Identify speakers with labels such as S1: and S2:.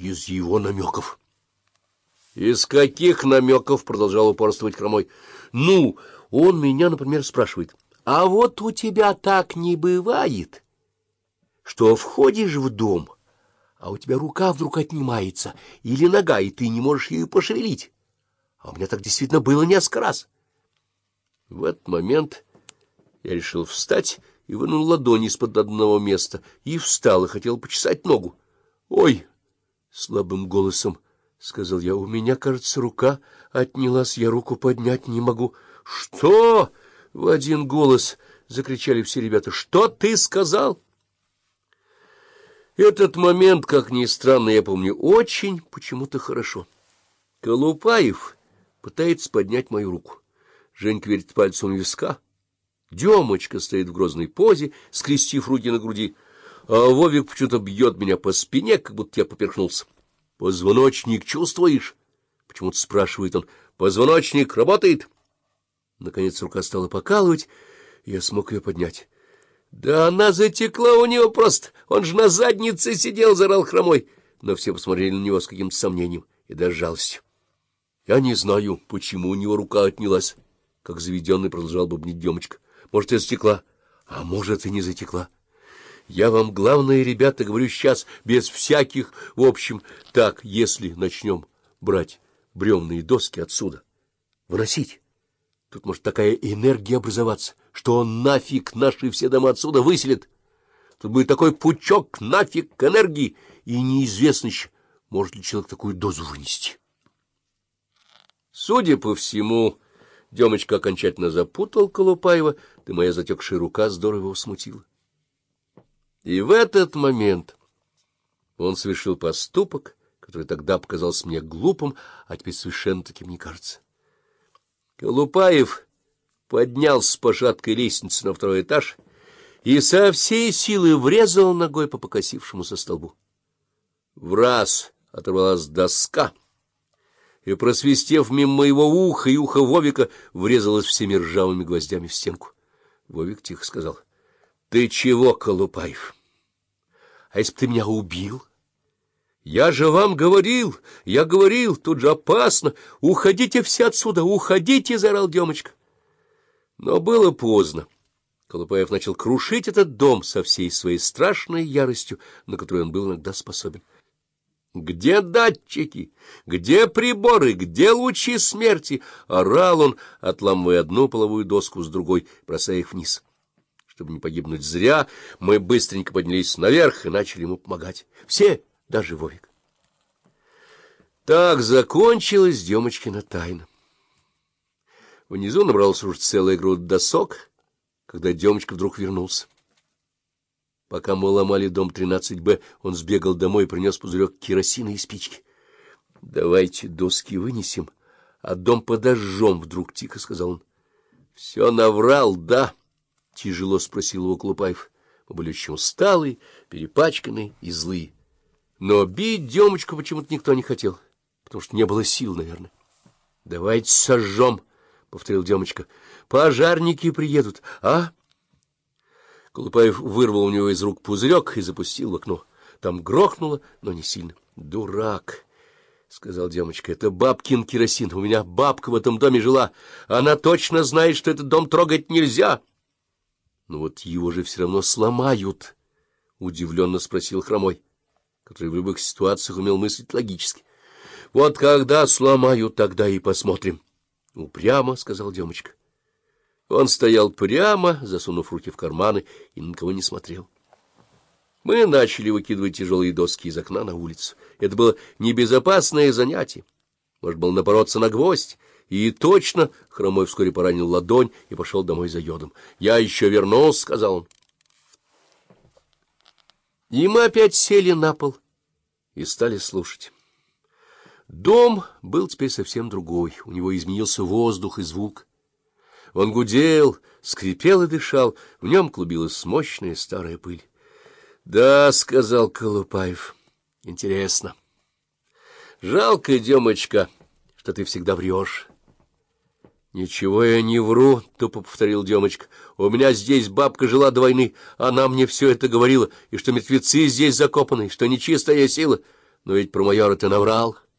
S1: из его намеков.
S2: — Из каких намеков? — продолжал упорствовать Хромой.
S1: — Ну, он меня, например, спрашивает. — А вот у тебя так не бывает, что входишь в дом, а у тебя рука вдруг отнимается или нога, и ты не можешь ее пошевелить. А у меня так действительно было несколько раз. В этот момент я решил встать и вынул ладони из-под одного места, и встал, и хотел почесать ногу. — Ой! — слабым голосом сказал я. — У меня, кажется, рука отнялась, я руку поднять не могу. — Что? — в один голос закричали все ребята. — Что ты сказал? Этот момент, как ни странно, я помню очень почему-то хорошо. Колупаев пытается поднять мою руку. Женька верит пальцем виска. Демочка стоит в грозной позе, скрестив руки на груди, а Вовик почему-то бьет меня по спине, как будто я поперхнулся. — Позвоночник чувствуешь? — почему-то спрашивает он. — Позвоночник работает? Наконец рука стала покалывать, я смог ее поднять. — Да она затекла у него просто, он же на заднице сидел, — зарал хромой. Но все посмотрели на него с каким-то сомнением и даже жалостью. Я не знаю, почему у него рука отнялась, — как заведенный продолжал бубнить Демочка. Может, и затекла, а может, и не затекла. Я вам, главное, ребята, говорю сейчас, без всяких, в общем, так, если начнем брать бревные доски отсюда, выносить, тут может такая энергия образоваться, что он нафиг наши все дома отсюда выселит. Тут будет такой пучок нафиг энергии, и неизвестно еще, может ли человек такую дозу вынести. Судя по всему... Демочка окончательно запутал Колупаева, да моя затекшая рука здорово его смутила. И в этот момент он совершил поступок, который тогда показался мне глупым, а теперь совершенно таким не кажется. Колупаев поднялся с пожаткой лестницы на второй этаж и со всей силы врезал ногой по покосившемуся столбу. В раз оторвалась доска — и, просвистев мимо моего уха и уха Вовика, врезалась всеми ржавыми гвоздями в стенку. Вовик тихо сказал, — Ты чего, Колупаев? А если бы ты меня убил? — Я же вам говорил, я говорил, тут же опасно. Уходите все отсюда, уходите, — заорал Демочка. Но было поздно. Колупаев начал крушить этот дом со всей своей страшной яростью, на которую он был иногда способен. Где датчики? Где приборы? Где лучи смерти? Орал он, отламывая одну половую доску с другой, бросая их вниз. Чтобы не погибнуть зря, мы быстренько поднялись наверх и начали ему помогать. Все, даже Вовик. Так закончилась Демочкина тайна. Внизу набрался уж целая грудь досок, когда Демочка вдруг вернулся. Пока мы ломали дом 13Б, он сбегал домой и принес пузырек керосина и спички. — Давайте доски вынесем, а дом подожжем, — вдруг тихо сказал он. — Все наврал, да? — тяжело спросил его Клупаев. Мы были очень усталые, перепачканные и злые. Но бить Демочку почему-то никто не хотел, потому что не было сил, наверное. — Давайте сожжем, — повторил Демочка. — Пожарники приедут, а? — Колупаев вырвал у него из рук пузырек и запустил в окно. Там грохнуло, но не сильно. — Дурак! — сказал Демочка. — Это бабкин керосин. У меня бабка в этом доме жила. Она точно знает, что этот дом трогать нельзя. — Но вот его же все равно сломают, — удивленно спросил Хромой, который в любых ситуациях умел мыслить логически. — Вот когда сломают, тогда и посмотрим. — Упрямо, — сказал Демочка. Он стоял прямо, засунув руки в карманы, и на кого не смотрел. Мы начали выкидывать тяжелые доски из окна на улицу. Это было небезопасное занятие. Может, было напороться на гвоздь. И точно Хромой вскоре поранил ладонь и пошел домой за йодом. — Я еще вернусь, — сказал он. И мы опять сели на пол и стали слушать. Дом был теперь совсем другой. У него изменился воздух и звук. Он гудел, скрипел и дышал, в нем клубилась мощная старая пыль. — Да, — сказал Колупаев, — интересно. — Жалко, Демочка, что ты всегда врешь. — Ничего я не вру, — тупо повторил Демочка. — У меня здесь бабка жила до войны, она мне все это говорила, и что мертвецы здесь закопаны, что нечистая сила. Но ведь про майора ты наврал. —